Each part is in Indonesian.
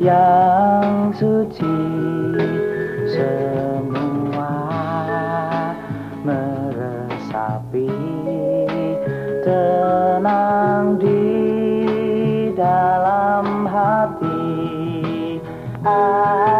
yang suci semua meresapi tenang di dalam hati. Ah,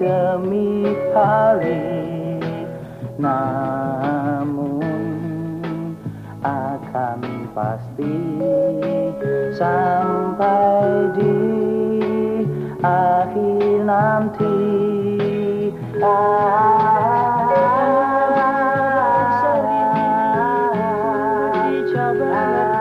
demi hari Namun akan pasti sampai di akhir nanti. Ah, ah, ah, ah,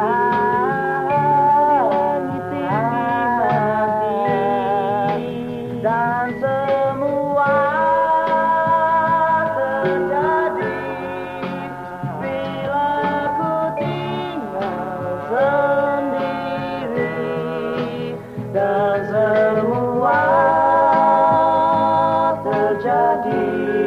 semua terjadi.